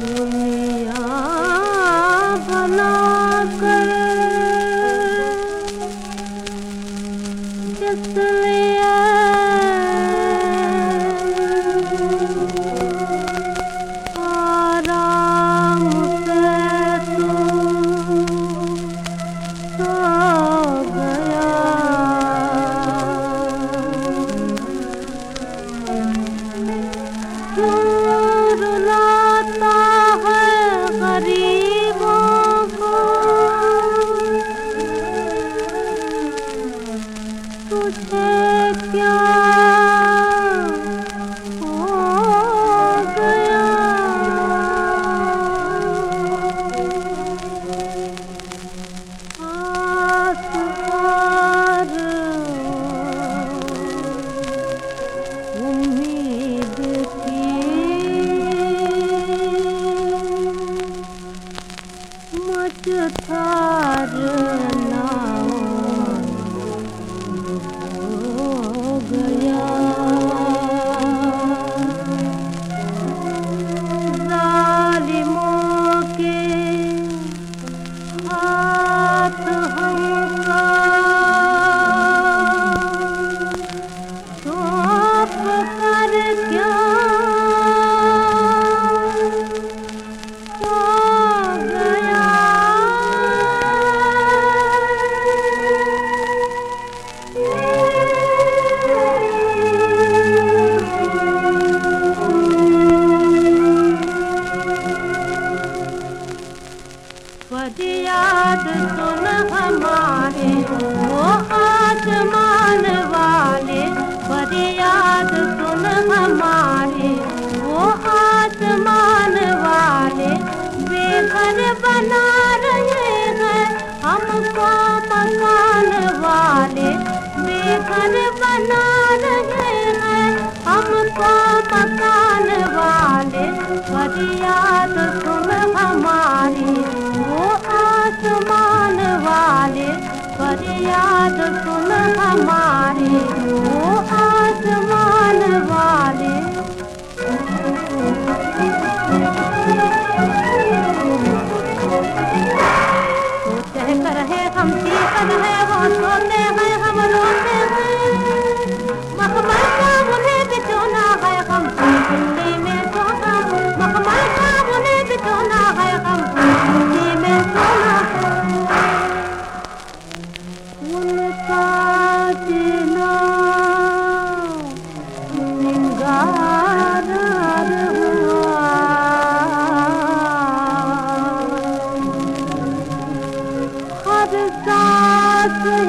दुनिया बना तुझे क्या हो गया आस उम्मीद थी मुझ फरियाद सुन हमारे, वो वाले सुन हमारे, वो वाले बना रहे हैं हमको मकान वाले, बेघर बना वाले Christmas.